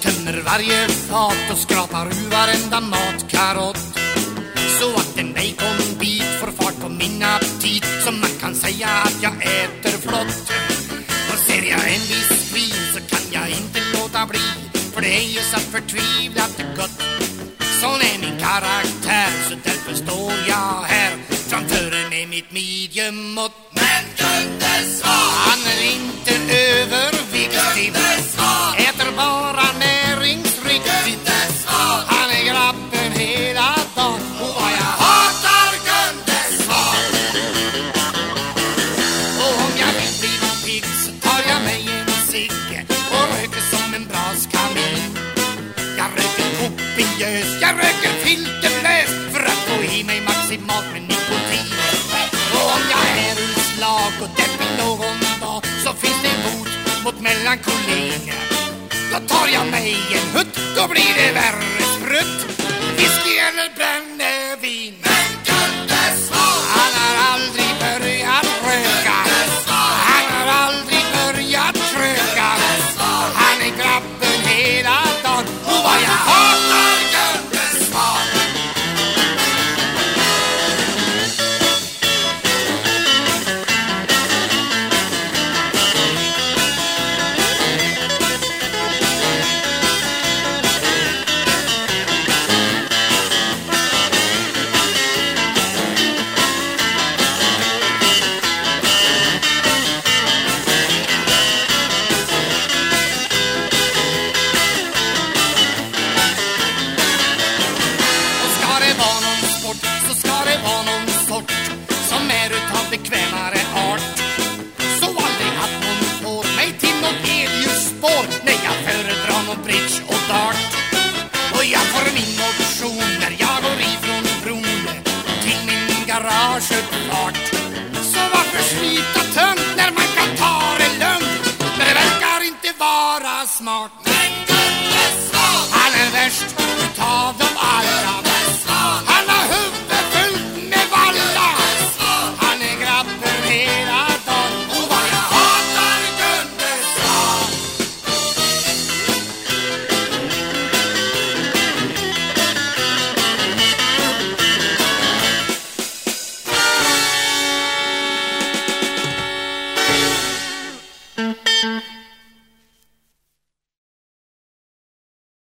tömmer varje fat och skrapar ur varenda matkarott så att en baconbit får fart på min aptit så man kan säga att jag äter flott. Och ser jag en viss vin så kan jag inte låta bli för det är ju så förtvivlat gott. Sån är min karaktär så därför står jag här framför med mitt mediummått. Men Gunde jag röker filterlöst för att få i mig maximalt med nikotin. Och om jag är utslag och deppig någon dag så finns det bot mot melankolin. Spår Nej, jag föredrar någon bridge och dart. Och jag får min motion när jag går ifrån bron Till min garageuppfart Så varför slita tungt när man kan ta det lugnt? Men det verkar inte vara smart. Men Gunde Svan Han är värst utav dem alla